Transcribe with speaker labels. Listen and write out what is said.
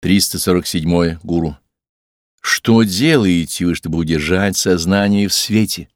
Speaker 1: 347. Гуру. Что делаете вы, чтобы удержать сознание в свете?